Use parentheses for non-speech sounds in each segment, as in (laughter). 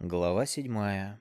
Глава седьмая.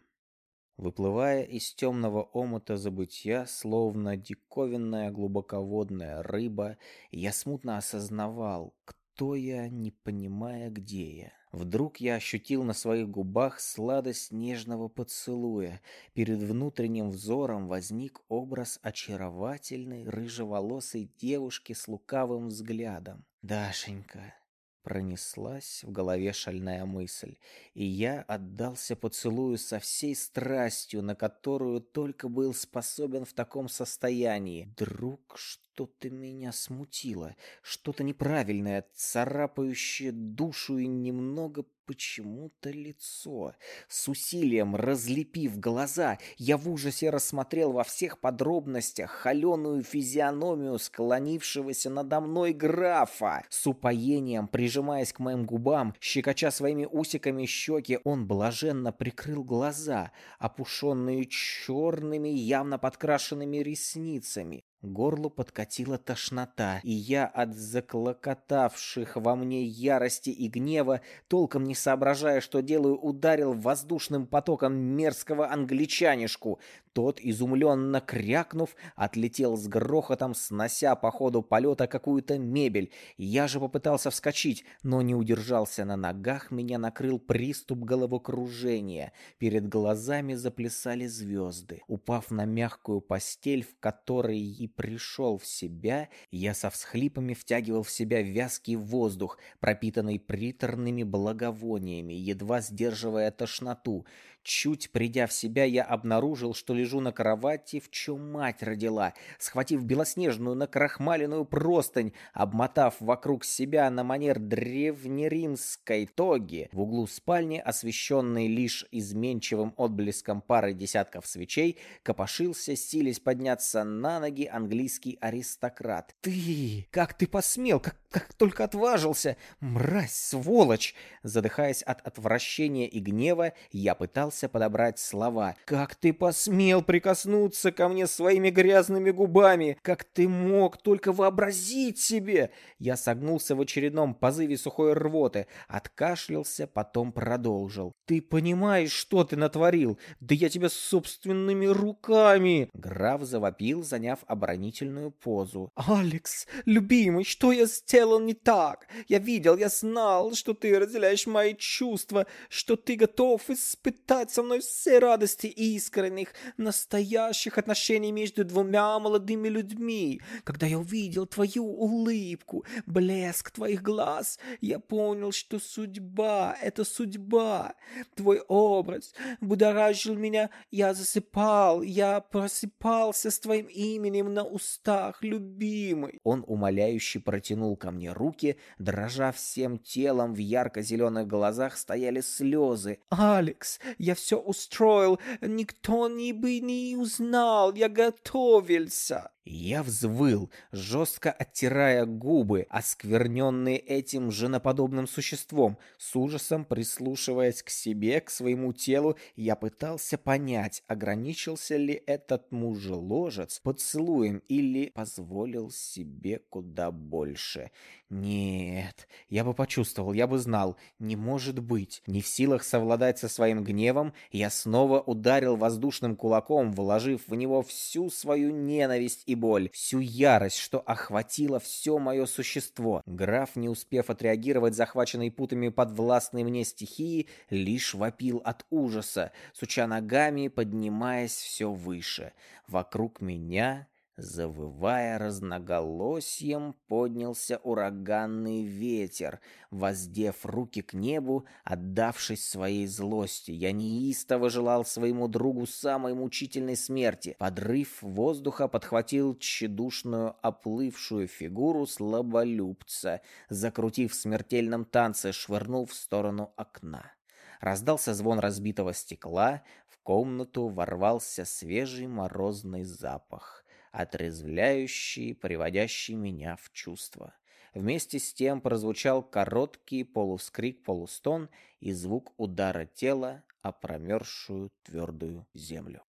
Выплывая из темного омута забытья, словно диковинная глубоководная рыба, я смутно осознавал, кто я, не понимая, где я. Вдруг я ощутил на своих губах сладость нежного поцелуя. Перед внутренним взором возник образ очаровательной рыжеволосой девушки с лукавым взглядом. «Дашенька, Пронеслась в голове шальная мысль, и я отдался поцелую со всей страстью, на которую только был способен в таком состоянии. Друг, что-то меня смутило, что-то неправильное, царапающее душу и немного почему-то лицо. С усилием разлепив глаза, я в ужасе рассмотрел во всех подробностях холеную физиономию склонившегося надо мной графа. С упоением, прижимаясь к моим губам, щекоча своими усиками щеки, он блаженно прикрыл глаза, опушенные черными, явно подкрашенными ресницами. Горлу подкатила тошнота, и я от заклокотавших во мне ярости и гнева, толком не соображая, что делаю, ударил воздушным потоком мерзкого англичанишку. Тот, изумленно крякнув, отлетел с грохотом, снося по ходу полета какую-то мебель. Я же попытался вскочить, но не удержался на ногах, меня накрыл приступ головокружения. Перед глазами заплясали звезды. Упав на мягкую постель, в которой и пришел в себя, я со всхлипами втягивал в себя вязкий воздух, пропитанный приторными благовониями, едва сдерживая тошноту. Чуть придя в себя, я обнаружил, что лежу на кровати, в чем мать родила, схватив белоснежную накрахмаленную простынь, обмотав вокруг себя на манер древнеримской тоги. В углу спальни, освещенной лишь изменчивым отблеском пары десятков свечей, копошился, силясь подняться на ноги английский аристократ. «Ты! Как ты посмел! Как, как только отважился! Мразь, сволочь!» Задыхаясь от отвращения и гнева, я пытался подобрать слова. «Как ты посмел прикоснуться ко мне своими грязными губами? Как ты мог только вообразить себе?» Я согнулся в очередном позыве сухой рвоты, откашлялся, потом продолжил. «Ты понимаешь, что ты натворил? Да я тебя собственными руками!» Граф завопил, заняв оборонительную позу. «Алекс, любимый, что я сделал не так? Я видел, я знал, что ты разделяешь мои чувства, что ты готов испытать со мной все радости искренних, настоящих отношений между двумя молодыми людьми. Когда я увидел твою улыбку, блеск твоих глаз, я понял, что судьба — это судьба. Твой образ будоражил меня, я засыпал, я просыпался с твоим именем на устах, любимый. Он умоляюще протянул ко мне руки, дрожа всем телом, в ярко-зеленых глазах стояли слезы. «Алекс, я все устроил, никто не бы не узнал, я готовился. Я взвыл, жестко оттирая губы, оскверненные этим женоподобным существом. С ужасом прислушиваясь к себе, к своему телу, я пытался понять, ограничился ли этот мужеложец поцелуем или позволил себе куда больше. Нет, я бы почувствовал, я бы знал, не может быть. Не в силах совладать со своим гневом, я снова ударил воздушным кулаком, вложив в него всю свою ненависть и боль, всю ярость, что охватило все мое существо. Граф, не успев отреагировать захваченной путами подвластной мне стихии, лишь вопил от ужаса, суча ногами, поднимаясь все выше. Вокруг меня Завывая разноголосием, поднялся ураганный ветер, воздев руки к небу, отдавшись своей злости. Я неистово желал своему другу самой мучительной смерти. Подрыв воздуха подхватил тщедушную оплывшую фигуру слаболюбца, закрутив в смертельном танце, швырнул в сторону окна. Раздался звон разбитого стекла, в комнату ворвался свежий морозный запах отрезвляющий, приводящий меня в чувство. Вместе с тем прозвучал короткий полувскрик-полустон и звук удара тела о промерзшую твердую землю.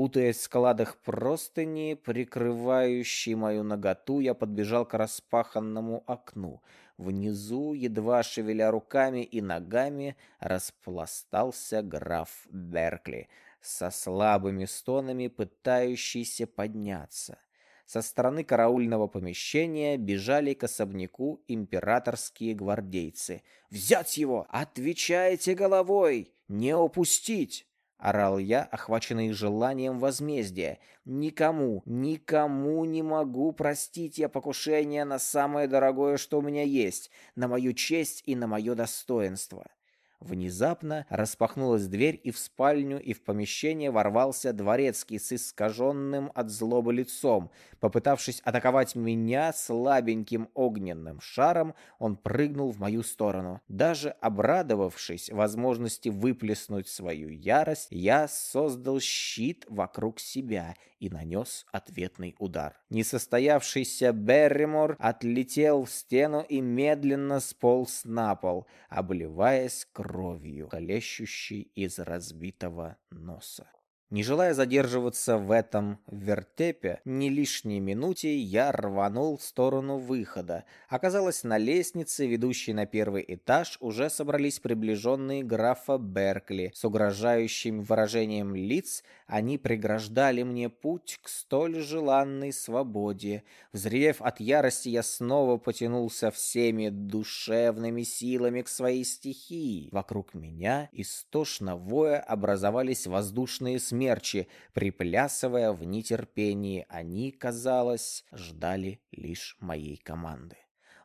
Путаясь в складах простыни, прикрывающей мою наготу, я подбежал к распаханному окну. Внизу, едва шевеля руками и ногами, распластался граф Беркли, со слабыми стонами пытающийся подняться. Со стороны караульного помещения бежали к особняку императорские гвардейцы. «Взять его! Отвечайте головой! Не упустить!» Орал я, охваченный желанием возмездия. Никому, никому не могу простить я покушение на самое дорогое, что у меня есть, на мою честь и на мое достоинство. Внезапно распахнулась дверь, и в спальню, и в помещение ворвался дворецкий с искаженным от злобы лицом. Попытавшись атаковать меня слабеньким огненным шаром, он прыгнул в мою сторону. Даже обрадовавшись возможности выплеснуть свою ярость, я создал щит вокруг себя и нанес ответный удар. Несостоявшийся Берримор отлетел в стену и медленно сполз на пол, обливаясь кровью, колещущей из разбитого носа. Не желая задерживаться в этом вертепе ни лишней минуте, я рванул в сторону выхода. Оказалось, на лестнице, ведущей на первый этаж, уже собрались приближенные графа Беркли. С угрожающим выражением лиц они преграждали мне путь к столь желанной свободе. Взревев от ярости, я снова потянулся всеми душевными силами к своей стихии. Вокруг меня, истошно воя, образовались воздушные смерти, смерчи, приплясывая в нетерпении, они, казалось, ждали лишь моей команды.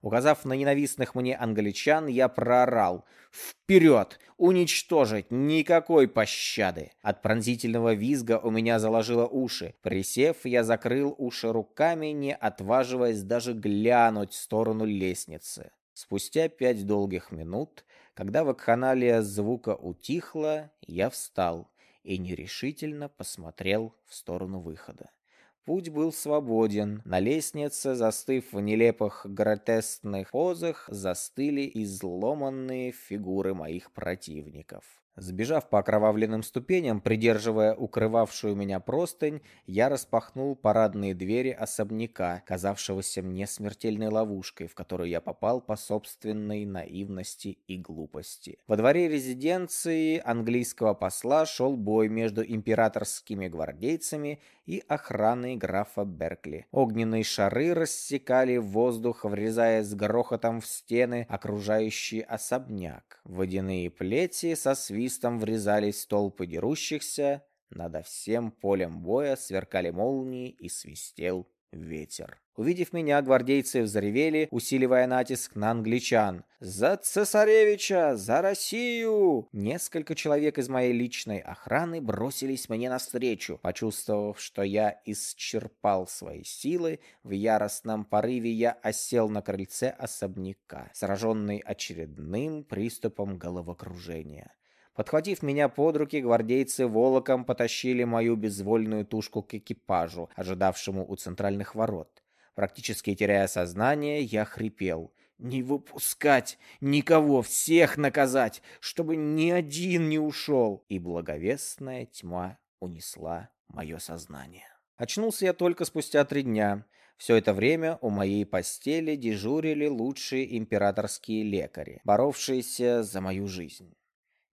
Указав на ненавистных мне англичан, я проорал «Вперед! Уничтожить! Никакой пощады!» От пронзительного визга у меня заложило уши. Присев, я закрыл уши руками, не отваживаясь даже глянуть в сторону лестницы. Спустя пять долгих минут, когда вакханалия звука утихла, я встал и нерешительно посмотрел в сторону выхода. Путь был свободен. На лестнице, застыв в нелепых гротескных позах, застыли изломанные фигуры моих противников. Сбежав по окровавленным ступеням, придерживая укрывавшую меня простынь, я распахнул парадные двери особняка, казавшегося мне смертельной ловушкой, в которую я попал по собственной наивности и глупости. Во дворе резиденции английского посла шел бой между императорскими гвардейцами и охраной графа Беркли. Огненные шары рассекали воздух, врезаясь с грохотом в стены, окружающие особняк. Водяные плети со свистом врезались в толпы дерущихся, надо всем полем боя сверкали молнии и свистел ветер. Увидев меня, гвардейцы взревели, усиливая натиск на англичан. «За цесаревича! За Россию!» Несколько человек из моей личной охраны бросились мне навстречу. Почувствовав, что я исчерпал свои силы, в яростном порыве я осел на крыльце особняка, сраженный очередным приступом головокружения. Подхватив меня под руки, гвардейцы волоком потащили мою безвольную тушку к экипажу, ожидавшему у центральных ворот. Практически теряя сознание, я хрипел. «Не выпускать! Никого! Всех наказать! Чтобы ни один не ушел!» И благовестная тьма унесла мое сознание. Очнулся я только спустя три дня. Все это время у моей постели дежурили лучшие императорские лекари, боровшиеся за мою жизнь.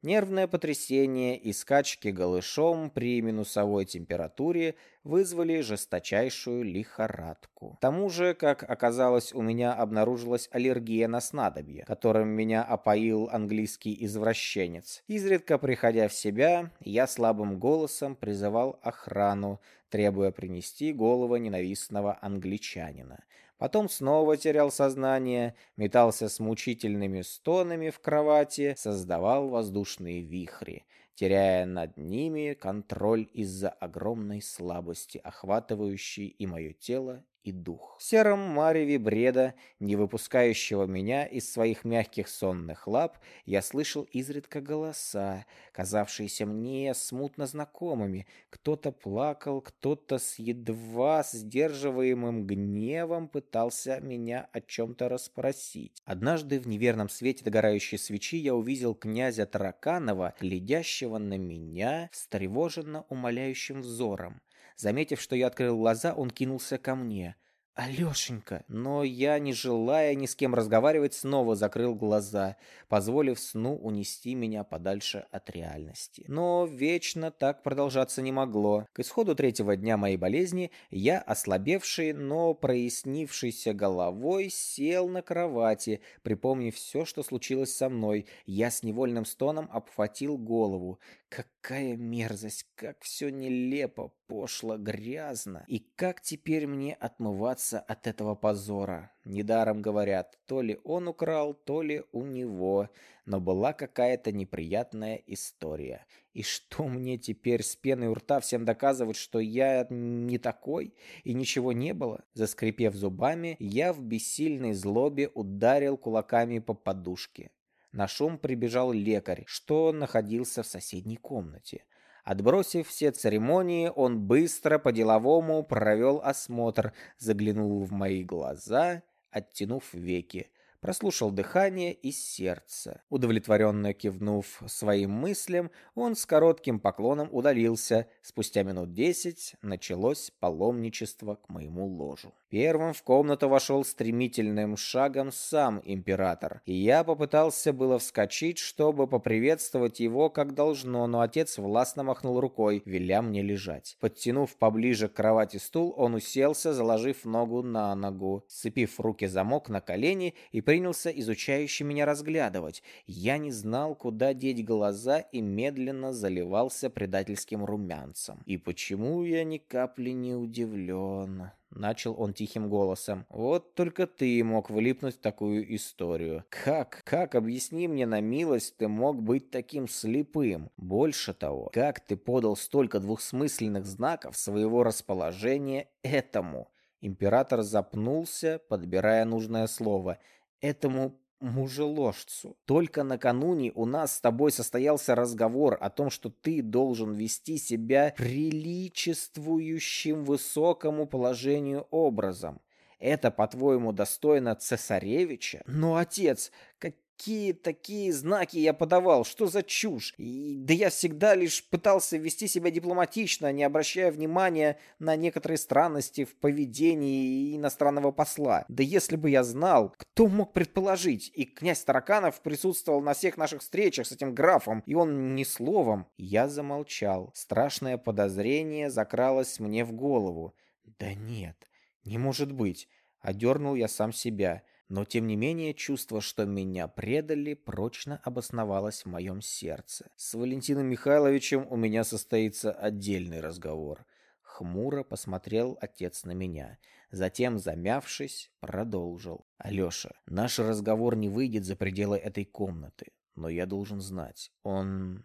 Нервное потрясение и скачки голышом при минусовой температуре вызвали жесточайшую лихорадку. К тому же, как оказалось, у меня обнаружилась аллергия на снадобье, которым меня опоил английский извращенец. Изредка приходя в себя, я слабым голосом призывал охрану, требуя принести голову ненавистного англичанина. Потом снова терял сознание, метался с мучительными стонами в кровати, создавал воздушные вихри, теряя над ними контроль из-за огромной слабости, охватывающей и мое тело, и дух. В сером мареве бреда, не выпускающего меня из своих мягких сонных лап, я слышал изредка голоса, казавшиеся мне смутно знакомыми. Кто-то плакал, кто-то с едва сдерживаемым гневом пытался меня о чем-то расспросить. Однажды в неверном свете догорающей свечи я увидел князя Тараканова, глядящего на меня встревоженно умоляющим взором. Заметив, что я открыл глаза, он кинулся ко мне. Алёшенька, но я, не желая ни с кем разговаривать, снова закрыл глаза, позволив сну унести меня подальше от реальности. Но вечно так продолжаться не могло. К исходу третьего дня моей болезни я, ослабевший, но прояснившийся головой, сел на кровати, припомнив все, что случилось со мной. Я с невольным стоном обхватил голову. Какая мерзость, как все нелепо, пошло, грязно. И как теперь мне отмываться от этого позора? Недаром говорят, то ли он украл, то ли у него. Но была какая-то неприятная история. И что мне теперь с пеной у рта всем доказывать, что я не такой и ничего не было? Заскрипев зубами, я в бессильной злобе ударил кулаками по подушке. На шум прибежал лекарь, что находился в соседней комнате. Отбросив все церемонии, он быстро по-деловому провел осмотр, заглянул в мои глаза, оттянув веки прослушал дыхание и сердце. Удовлетворенно кивнув своим мыслям, он с коротким поклоном удалился. Спустя минут десять началось паломничество к моему ложу. Первым в комнату вошел стремительным шагом сам император, и я попытался было вскочить, чтобы поприветствовать его как должно, но отец властно махнул рукой, веля мне лежать. Подтянув поближе к кровати стул, он уселся, заложив ногу на ногу, сцепив руки замок на колени и принялся изучающе меня разглядывать. Я не знал, куда деть глаза и медленно заливался предательским румянцем. И почему я ни капли не удивлен? Начал он тихим голосом. Вот только ты мог влипнуть в такую историю. Как, как, объясни мне на милость, ты мог быть таким слепым? Больше того, как ты подал столько двухсмысленных знаков своего расположения этому? Император запнулся, подбирая нужное слово этому мужеложцу. Только накануне у нас с тобой состоялся разговор о том, что ты должен вести себя приличествующим высокому положению образом. Это, по-твоему, достойно цесаревича? Но, отец, как какие такие знаки я подавал? Что за чушь? И, да я всегда лишь пытался вести себя дипломатично, не обращая внимания на некоторые странности в поведении иностранного посла. Да если бы я знал, кто мог предположить? И князь Тараканов присутствовал на всех наших встречах с этим графом, и он ни словом. Я замолчал. Страшное подозрение закралось мне в голову. Да нет, не может быть. Одернул я сам себя. Но тем не менее чувство, что меня предали, прочно обосновалось в моем сердце. С Валентином Михайловичем у меня состоится отдельный разговор. Хмуро посмотрел отец на меня. Затем, замявшись, продолжил. «Алеша, наш разговор не выйдет за пределы этой комнаты. Но я должен знать, он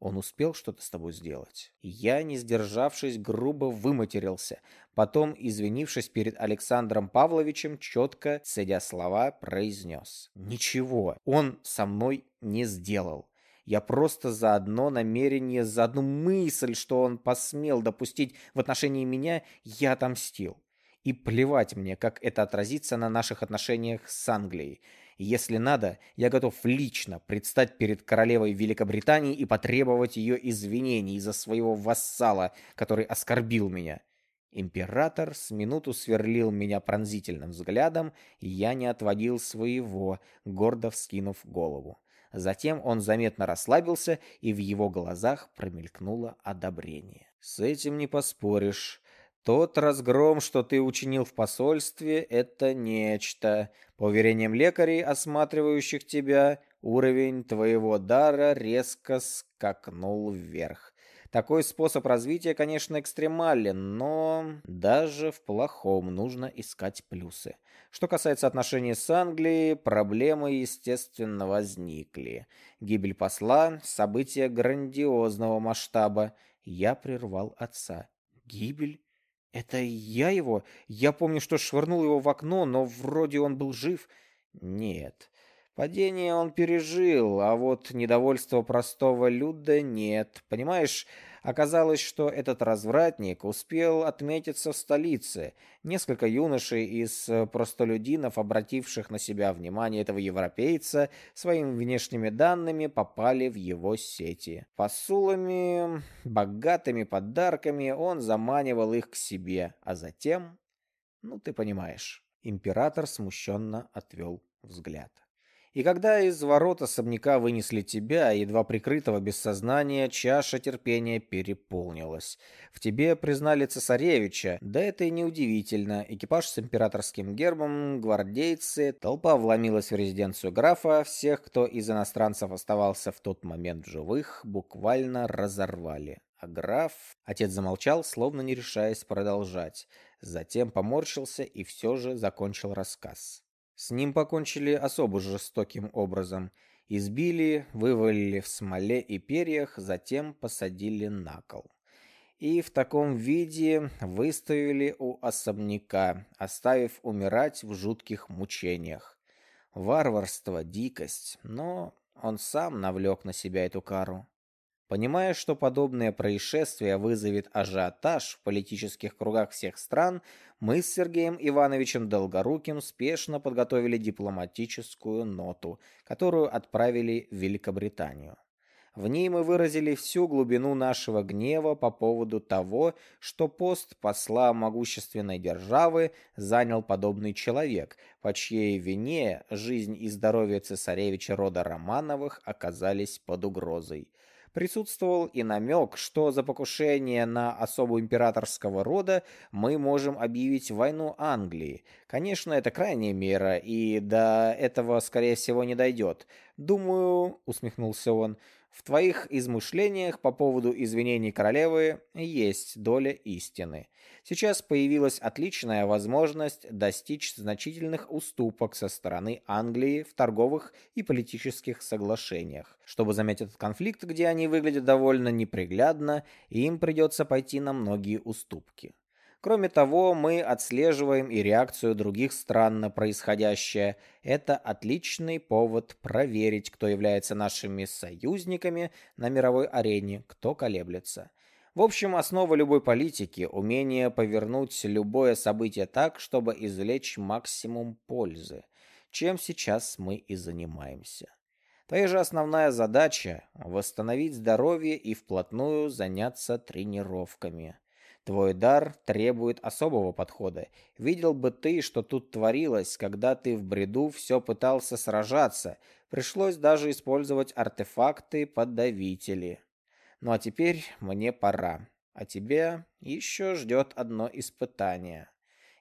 он успел что-то с тобой сделать? Я, не сдержавшись, грубо выматерился. Потом, извинившись перед Александром Павловичем, четко, цедя слова, произнес. Ничего он со мной не сделал. Я просто за одно намерение, за одну мысль, что он посмел допустить в отношении меня, я отомстил. И плевать мне, как это отразится на наших отношениях с Англией. Если надо, я готов лично предстать перед королевой Великобритании и потребовать ее извинений из-за своего вассала, который оскорбил меня. Император с минуту сверлил меня пронзительным взглядом, и я не отводил своего, гордо вскинув голову. Затем он заметно расслабился, и в его глазах промелькнуло одобрение. «С этим не поспоришь. Тот разгром, что ты учинил в посольстве, это нечто. По уверениям лекарей, осматривающих тебя, уровень твоего дара резко скакнул вверх. Такой способ развития, конечно, экстремален, но даже в плохом нужно искать плюсы. Что касается отношений с Англией, проблемы, естественно, возникли. Гибель посла – событие грандиозного масштаба. Я прервал отца. Гибель? Это я его? Я помню, что швырнул его в окно, но вроде он был жив. Нет. Падение он пережил, а вот недовольство простого люда нет. Понимаешь, Оказалось, что этот развратник успел отметиться в столице. Несколько юношей из э, простолюдинов, обративших на себя внимание этого европейца, своими внешними данными попали в его сети. Посулами, богатыми подарками он заманивал их к себе, а затем... Ну, ты понимаешь. Император смущенно отвел взгляд. И когда из ворот особняка вынесли тебя, едва прикрытого без сознания, чаша терпения переполнилась. В тебе признали цесаревича, да это и неудивительно. Экипаж с императорским гербом, гвардейцы, толпа вломилась в резиденцию графа, всех, кто из иностранцев оставался в тот момент живых, буквально разорвали. А граф... Отец замолчал, словно не решаясь продолжать. Затем поморщился и все же закончил рассказ. С ним покончили особо жестоким образом. Избили, вывалили в смоле и перьях, затем посадили на кол. И в таком виде выставили у особняка, оставив умирать в жутких мучениях. Варварство, дикость, но он сам навлек на себя эту кару. Понимая, что подобное происшествие вызовет ажиотаж в политических кругах всех стран, мы с Сергеем Ивановичем Долгоруким спешно подготовили дипломатическую ноту, которую отправили в Великобританию. В ней мы выразили всю глубину нашего гнева по поводу того, что пост посла могущественной державы занял подобный человек, по чьей вине жизнь и здоровье цесаревича рода Романовых оказались под угрозой присутствовал и намек, что за покушение на особу императорского рода мы можем объявить войну Англии. Конечно, это крайняя мера, и до этого, скорее всего, не дойдет. Думаю, усмехнулся он, в твоих измышлениях по поводу извинений королевы есть доля истины. Сейчас появилась отличная возможность достичь значительных уступок со стороны Англии в торговых и политических соглашениях. Чтобы заметить этот конфликт, где они выглядят довольно неприглядно, им придется пойти на многие уступки. Кроме того, мы отслеживаем и реакцию других стран на происходящее. Это отличный повод проверить, кто является нашими союзниками на мировой арене, кто колеблется. В общем, основа любой политики – умение повернуть любое событие так, чтобы извлечь максимум пользы, чем сейчас мы и занимаемся. Твоя же основная задача – восстановить здоровье и вплотную заняться тренировками. Твой дар требует особого подхода. Видел бы ты, что тут творилось, когда ты в бреду все пытался сражаться. Пришлось даже использовать артефакты-подавители. Ну а теперь мне пора. А тебе еще ждет одно испытание.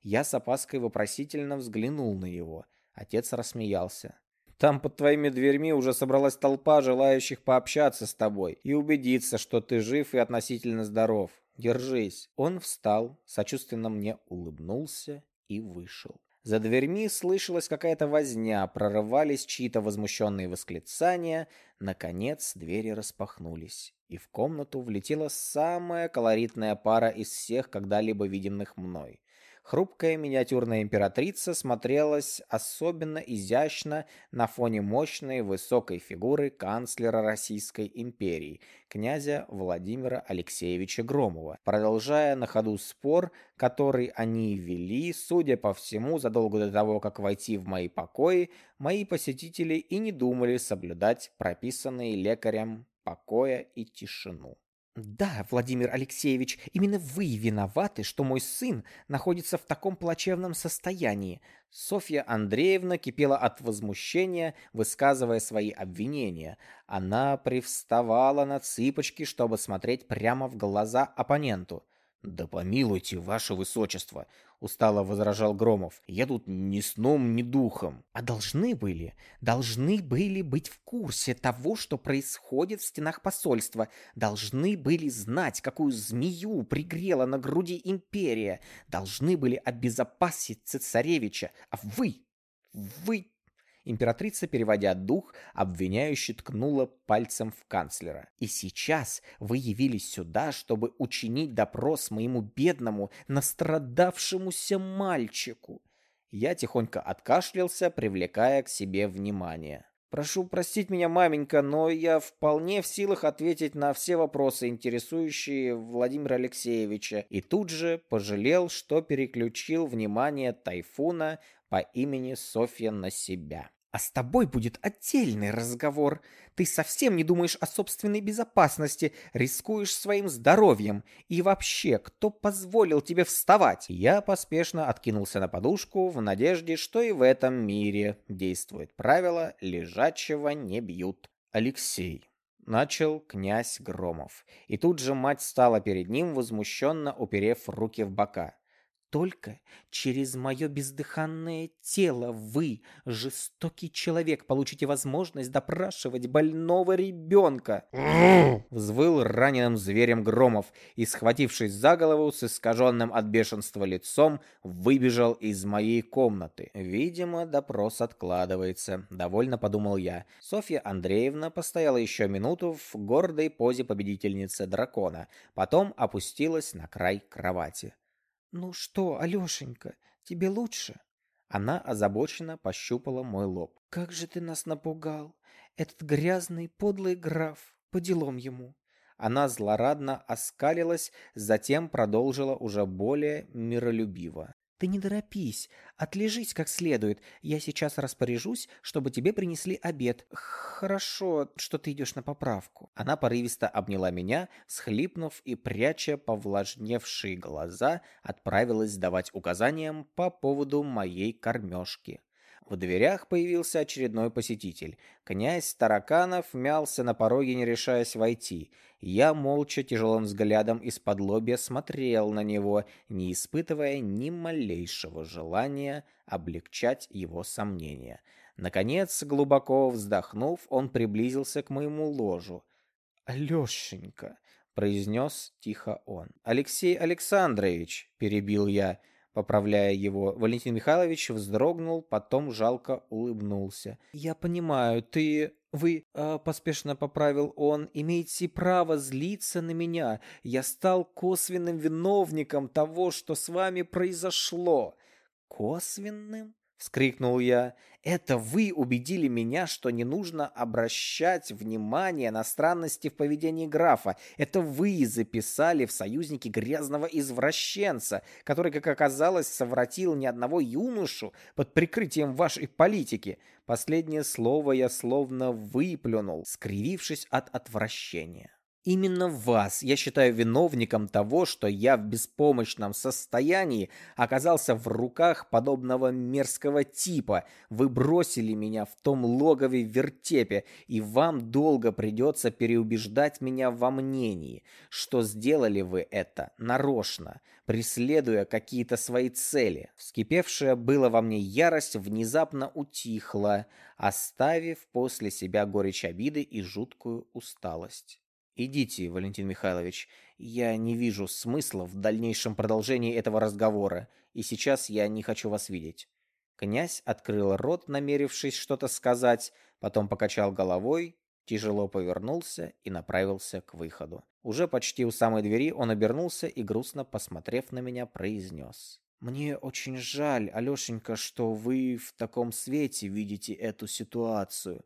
Я с опаской вопросительно взглянул на его. Отец рассмеялся. Там под твоими дверьми уже собралась толпа желающих пообщаться с тобой и убедиться, что ты жив и относительно здоров. Держись. Он встал, сочувственно мне улыбнулся и вышел. За дверьми слышалась какая-то возня, прорывались чьи-то возмущенные восклицания. Наконец двери распахнулись, и в комнату влетела самая колоритная пара из всех когда-либо виденных мной. Хрупкая миниатюрная императрица смотрелась особенно изящно на фоне мощной высокой фигуры канцлера Российской империи, князя Владимира Алексеевича Громова, продолжая на ходу спор, который они вели, судя по всему, задолго до того, как войти в мои покои, мои посетители и не думали соблюдать прописанные лекарем покоя и тишину. Да, Владимир Алексеевич, именно вы виноваты, что мой сын находится в таком плачевном состоянии. Софья Андреевна кипела от возмущения, высказывая свои обвинения. Она привставала на цыпочки, чтобы смотреть прямо в глаза оппоненту. «Да помилуйте, ваше высочество!» — устало возражал Громов. «Я тут ни сном, ни духом». «А должны были, должны были быть в курсе того, что происходит в стенах посольства. Должны были знать, какую змею пригрела на груди империя. Должны были обезопасить цесаревича. А вы, вы Императрица, переводя дух, обвиняюще ткнула пальцем в канцлера. «И сейчас вы явились сюда, чтобы учинить допрос моему бедному, настрадавшемуся мальчику». Я тихонько откашлялся, привлекая к себе внимание. Прошу простить меня, маменька, но я вполне в силах ответить на все вопросы, интересующие Владимира Алексеевича, и тут же пожалел, что переключил внимание Тайфуна по имени Софья на себя. А с тобой будет отдельный разговор. Ты совсем не думаешь о собственной безопасности, рискуешь своим здоровьем. И вообще, кто позволил тебе вставать? Я поспешно откинулся на подушку в надежде, что и в этом мире действует правило «лежачего не бьют». Алексей. Начал князь Громов. И тут же мать стала перед ним, возмущенно уперев руки в бока. Только через мое бездыханное тело вы, жестокий человек, получите возможность допрашивать больного ребенка. (sniffs) Взвыл раненым зверем Громов и, схватившись за голову с искаженным от бешенства лицом, выбежал из моей комнаты. Видимо, допрос откладывается, довольно подумал я. Софья Андреевна постояла еще минуту в гордой позе победительницы дракона, потом опустилась на край кровати. «Ну что, Алешенька, тебе лучше?» Она озабоченно пощупала мой лоб. «Как же ты нас напугал! Этот грязный, подлый граф! По делам ему!» Она злорадно оскалилась, затем продолжила уже более миролюбиво. Ты не торопись, отлежись как следует. Я сейчас распоряжусь, чтобы тебе принесли обед. Хорошо, что ты идешь на поправку. Она порывисто обняла меня, схлипнув и пряча повлажневшие глаза, отправилась давать указаниям по поводу моей кормежки. В дверях появился очередной посетитель. Князь Тараканов мялся на пороге, не решаясь войти. Я молча тяжелым взглядом из-под лобья смотрел на него, не испытывая ни малейшего желания облегчать его сомнения. Наконец, глубоко вздохнув, он приблизился к моему ложу. «Алешенька», — произнес тихо он. «Алексей Александрович», — перебил я, — Поправляя его, Валентин Михайлович вздрогнул, потом жалко улыбнулся. «Я понимаю, ты... Вы, э, поспешно поправил он, имеете право злиться на меня. Я стал косвенным виновником того, что с вами произошло». «Косвенным?» — вскрикнул я. «Это вы убедили меня, что не нужно обращать внимание на странности в поведении графа. Это вы записали в союзники грязного извращенца, который, как оказалось, совратил ни одного юношу под прикрытием вашей политики. Последнее слово я словно выплюнул, скривившись от отвращения. Именно вас я считаю виновником того, что я в беспомощном состоянии оказался в руках подобного мерзкого типа. Вы бросили меня в том логове вертепе, и вам долго придется переубеждать меня во мнении, что сделали вы это нарочно, преследуя какие-то свои цели. Вскипевшая была во мне ярость внезапно утихла, оставив после себя горечь обиды и жуткую усталость. Идите, Валентин Михайлович. Я не вижу смысла в дальнейшем продолжении этого разговора, и сейчас я не хочу вас видеть. Князь открыл рот, намерившись что-то сказать, потом покачал головой, тяжело повернулся и направился к выходу. Уже почти у самой двери он обернулся и грустно посмотрев на меня, произнес: мне очень жаль, Алешенька, что вы в таком свете видите эту ситуацию.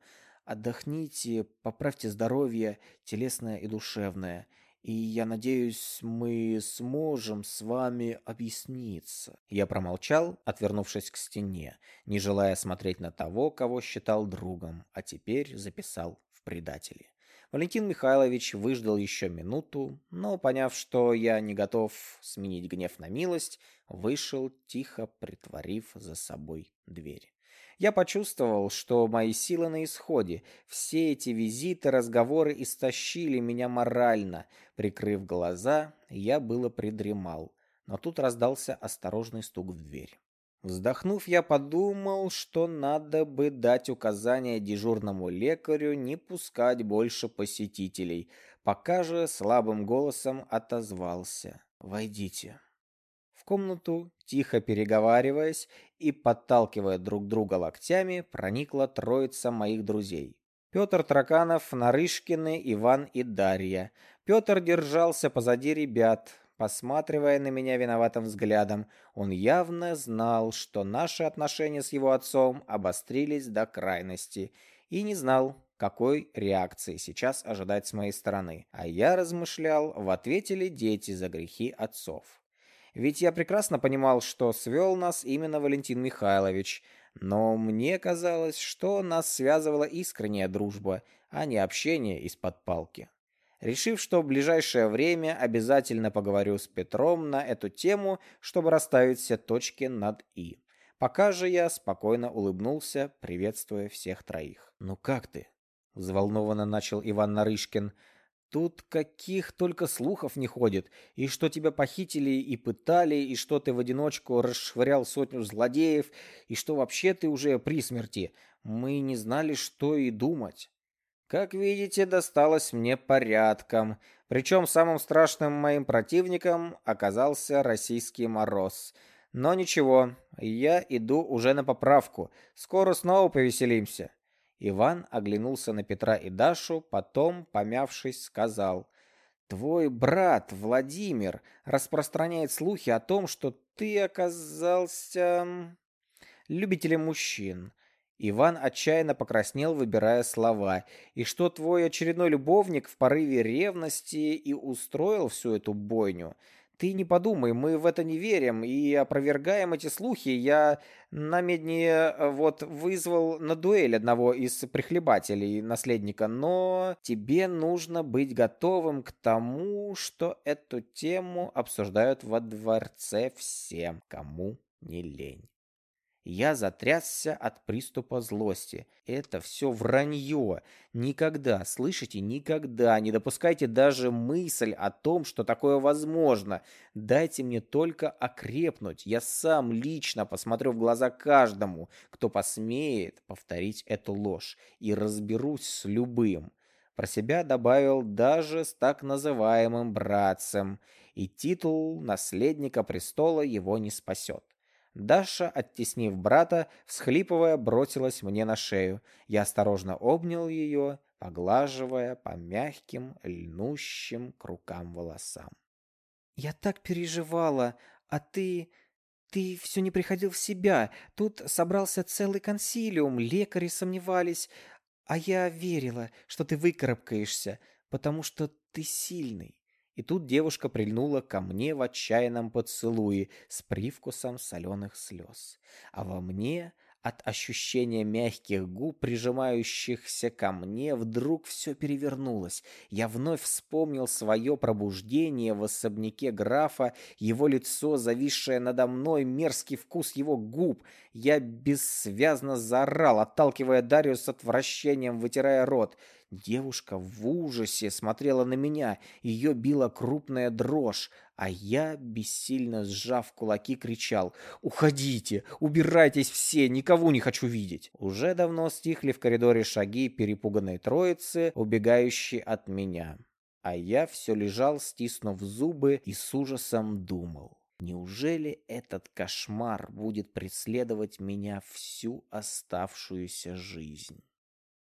Отдохните, поправьте здоровье телесное и душевное. И я надеюсь, мы сможем с вами объясниться. Я промолчал, отвернувшись к стене, не желая смотреть на того, кого считал другом, а теперь записал в предатели. Валентин Михайлович выждал еще минуту, но, поняв, что я не готов сменить гнев на милость, вышел, тихо притворив за собой дверь. Я почувствовал, что мои силы на исходе. Все эти визиты, разговоры истощили меня морально. Прикрыв глаза, я было придремал. Но тут раздался осторожный стук в дверь. Вздохнув, я подумал, что надо бы дать указание дежурному лекарю не пускать больше посетителей. Пока же слабым голосом отозвался. «Войдите». В комнату, тихо переговариваясь и подталкивая друг друга локтями, проникла троица моих друзей. Петр Траканов, Нарышкины, Иван и Дарья. Петр держался позади ребят, посматривая на меня виноватым взглядом. Он явно знал, что наши отношения с его отцом обострились до крайности, и не знал, какой реакции сейчас ожидать с моей стороны. А я размышлял, в ответе ли дети за грехи отцов. Ведь я прекрасно понимал, что свел нас именно Валентин Михайлович, но мне казалось, что нас связывала искренняя дружба, а не общение из-под палки. Решив, что в ближайшее время обязательно поговорю с Петром на эту тему, чтобы расставить все точки над «и». Пока же я спокойно улыбнулся, приветствуя всех троих. «Ну как ты?» взволнованно начал Иван Нарышкин. Тут каких только слухов не ходит, и что тебя похитили и пытали, и что ты в одиночку расшвырял сотню злодеев, и что вообще ты уже при смерти. Мы не знали, что и думать. Как видите, досталось мне порядком. Причем самым страшным моим противником оказался российский мороз. Но ничего, я иду уже на поправку. Скоро снова повеселимся. Иван оглянулся на Петра и Дашу, потом, помявшись, сказал: "Твой брат Владимир распространяет слухи о том, что ты оказался любителем мужчин. Иван отчаянно покраснел, выбирая слова. И что твой очередной любовник в порыве ревности и устроил всю эту бойню? Ты не подумай, мы в это не верим и опровергаем эти слухи. Я на медне э, вот вызвал на дуэль одного из прихлебателей наследника, но тебе нужно быть готовым к тому, что эту тему обсуждают во дворце всем, кому не лень. Я затрясся от приступа злости. Это все вранье. Никогда, слышите, никогда не допускайте даже мысль о том, что такое возможно. Дайте мне только окрепнуть. Я сам лично посмотрю в глаза каждому, кто посмеет повторить эту ложь, и разберусь с любым. Про себя добавил даже с так называемым братцем, и титул наследника престола его не спасет. Даша, оттеснив брата, всхлипывая, бросилась мне на шею. Я осторожно обнял ее, поглаживая по мягким, льнущим к рукам волосам. «Я так переживала, а ты... ты все не приходил в себя. Тут собрался целый консилиум, лекари сомневались, а я верила, что ты выкарабкаешься, потому что ты сильный. И тут девушка прильнула ко мне в отчаянном поцелуе с привкусом соленых слез. А во мне от ощущения мягких губ, прижимающихся ко мне, вдруг все перевернулось. Я вновь вспомнил свое пробуждение в особняке графа, его лицо, зависшее надо мной, мерзкий вкус его губ. Я бессвязно заорал, отталкивая Дарью с отвращением, вытирая рот. Девушка в ужасе смотрела на меня, ее била крупная дрожь, а я, бессильно сжав кулаки, кричал «Уходите! Убирайтесь все! Никого не хочу видеть!» Уже давно стихли в коридоре шаги перепуганной троицы, убегающей от меня. А я все лежал, стиснув зубы и с ужасом думал. Неужели этот кошмар будет преследовать меня всю оставшуюся жизнь?